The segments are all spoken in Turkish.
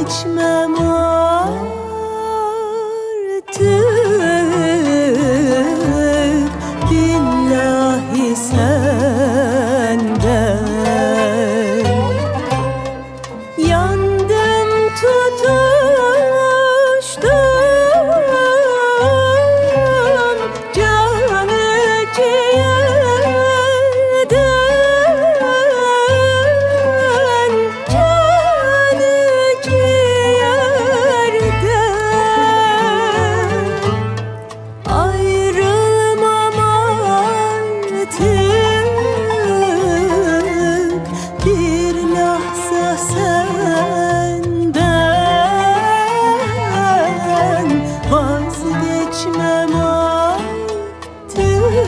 geçmem o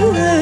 you.